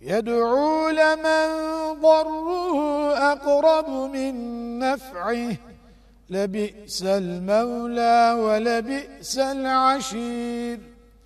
يدعو لمن ضره أقرب من نفعه. لبئس المولى ولبئس العشير.